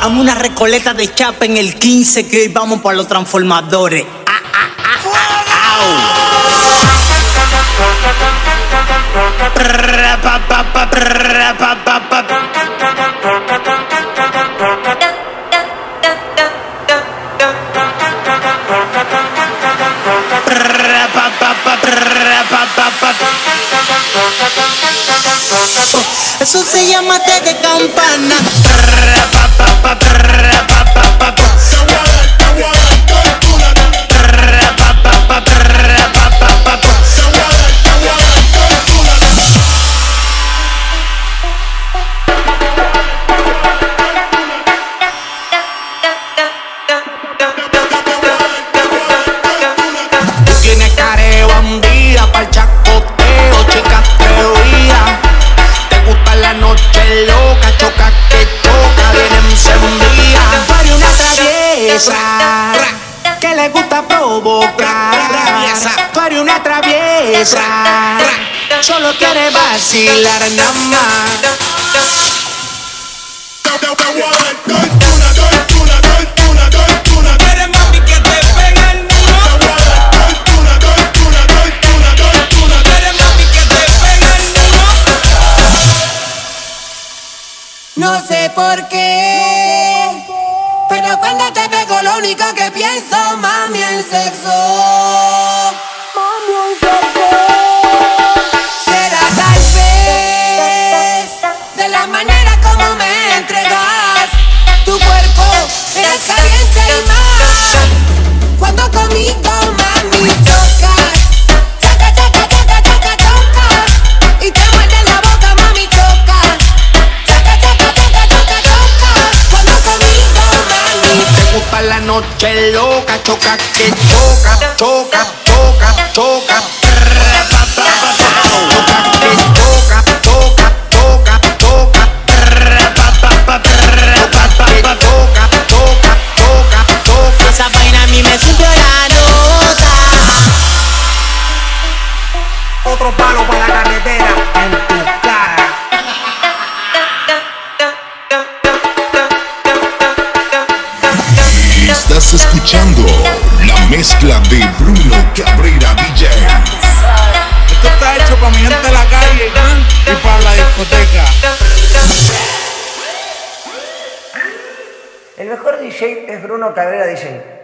Amo una recoleta de chapa en el 15 que hoy vamos por los transformadores. Ah, ah, ah. Eso se llama té de campana. Provocar. Tú eres una traviesa, solo quiere vacilar nada más. No sé por qué, pero cuando te pego lo único que pienso, mami, en sexo. Noche loca, choca que choca, choca, choca, choca. Choca que choca, choca, choca, choca. Choca que choca, choca, choca, choca. Esa vaina a mí me subió la nota. Otro palo para la carretera en tu Estás escuchando la mezcla de Bruno Cabrera DJ. Esto está hecho para mi gente de la calle y para la discoteca. El mejor DJ es Bruno Cabrera DJ.